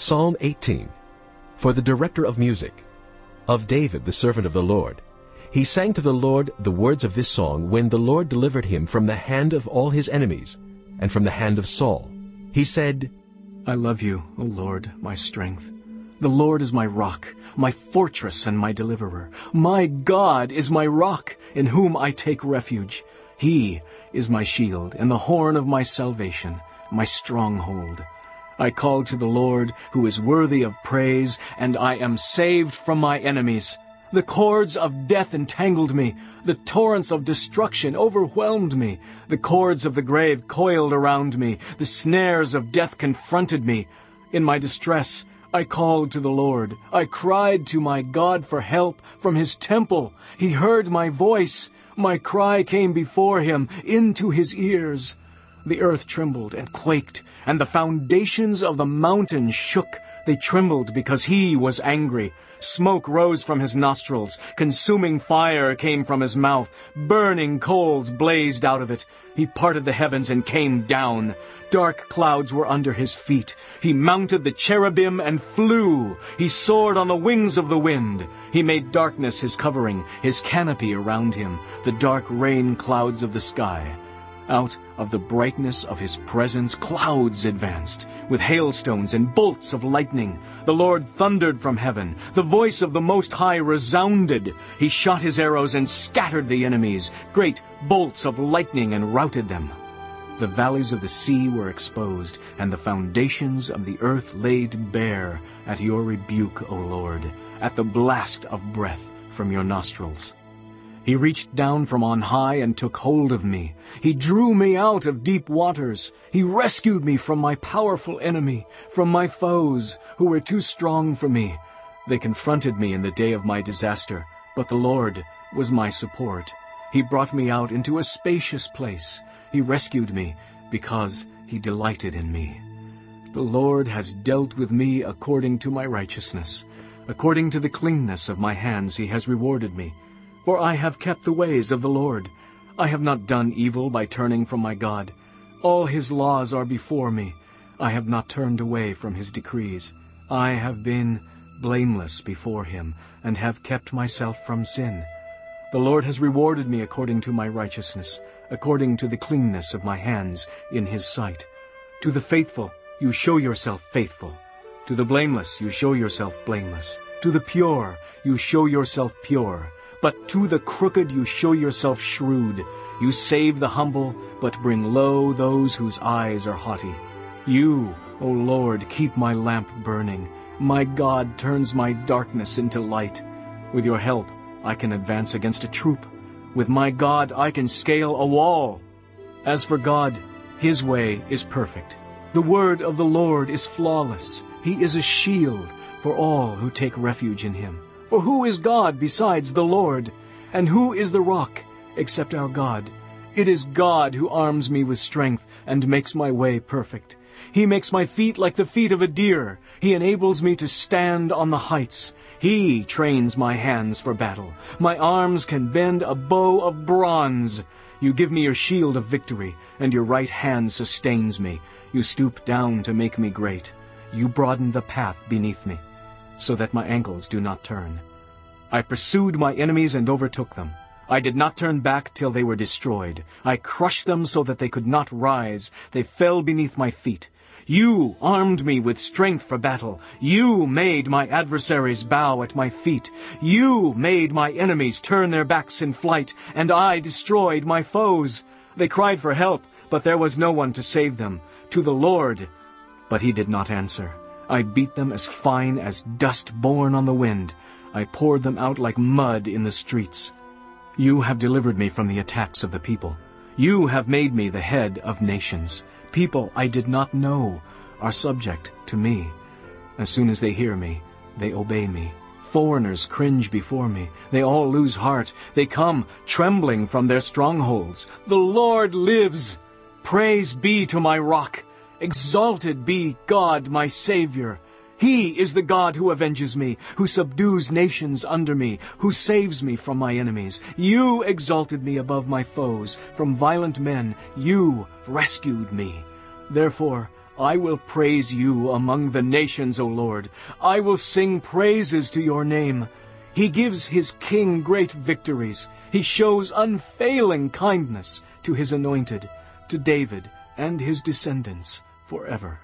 Psalm 18 For the director of music, of David the servant of the Lord. He sang to the Lord the words of this song when the Lord delivered him from the hand of all his enemies and from the hand of Saul. He said, I love you, O Lord, my strength. The Lord is my rock, my fortress and my deliverer. My God is my rock, in whom I take refuge. He is my shield and the horn of my salvation, my stronghold. I called to the Lord, who is worthy of praise, and I am saved from my enemies. The cords of death entangled me. The torrents of destruction overwhelmed me. The cords of the grave coiled around me. The snares of death confronted me. In my distress, I called to the Lord. I cried to my God for help from his temple. He heard my voice. My cry came before him into his ears. The earth trembled and quaked, and the foundations of the mountains shook. They trembled because he was angry. Smoke rose from his nostrils. Consuming fire came from his mouth. Burning coals blazed out of it. He parted the heavens and came down. Dark clouds were under his feet. He mounted the cherubim and flew. He soared on the wings of the wind. He made darkness his covering, his canopy around him, the dark rain clouds of the sky. Out of the brightness of his presence clouds advanced, with hailstones and bolts of lightning. The Lord thundered from heaven. The voice of the Most High resounded. He shot his arrows and scattered the enemies. Great bolts of lightning and routed them. The valleys of the sea were exposed, and the foundations of the earth laid bare at your rebuke, O Lord, at the blast of breath from your nostrils. He reached down from on high and took hold of me. He drew me out of deep waters. He rescued me from my powerful enemy, from my foes, who were too strong for me. They confronted me in the day of my disaster, but the Lord was my support. He brought me out into a spacious place. He rescued me because he delighted in me. The Lord has dealt with me according to my righteousness. According to the cleanness of my hands he has rewarded me. For I have kept the ways of the Lord. I have not done evil by turning from my God. All his laws are before me. I have not turned away from his decrees. I have been blameless before him, and have kept myself from sin. The Lord has rewarded me according to my righteousness, according to the cleanness of my hands in his sight. To the faithful you show yourself faithful. To the blameless you show yourself blameless. To the pure you show yourself pure. But to the crooked you show yourself shrewd. You save the humble, but bring low those whose eyes are haughty. You, O Lord, keep my lamp burning. My God turns my darkness into light. With your help, I can advance against a troop. With my God, I can scale a wall. As for God, his way is perfect. The word of the Lord is flawless. He is a shield for all who take refuge in him. For who is God besides the Lord? And who is the rock except our God? It is God who arms me with strength and makes my way perfect. He makes my feet like the feet of a deer. He enables me to stand on the heights. He trains my hands for battle. My arms can bend a bow of bronze. You give me your shield of victory, and your right hand sustains me. You stoop down to make me great. You broaden the path beneath me so that my ankles do not turn. I pursued my enemies and overtook them. I did not turn back till they were destroyed. I crushed them so that they could not rise. They fell beneath my feet. You armed me with strength for battle. You made my adversaries bow at my feet. You made my enemies turn their backs in flight, and I destroyed my foes. They cried for help, but there was no one to save them. To the Lord, but he did not answer. I beat them as fine as dust borne on the wind. I poured them out like mud in the streets. You have delivered me from the attacks of the people. You have made me the head of nations. People I did not know are subject to me. As soon as they hear me, they obey me. Foreigners cringe before me. They all lose heart. They come trembling from their strongholds. The Lord lives! Praise be to my rock! Exalted be God my Savior. He is the God who avenges me, who subdues nations under me, who saves me from my enemies. You exalted me above my foes. From violent men you rescued me. Therefore I will praise you among the nations, O Lord. I will sing praises to your name. He gives his king great victories. He shows unfailing kindness to his anointed, to David and his descendants forever.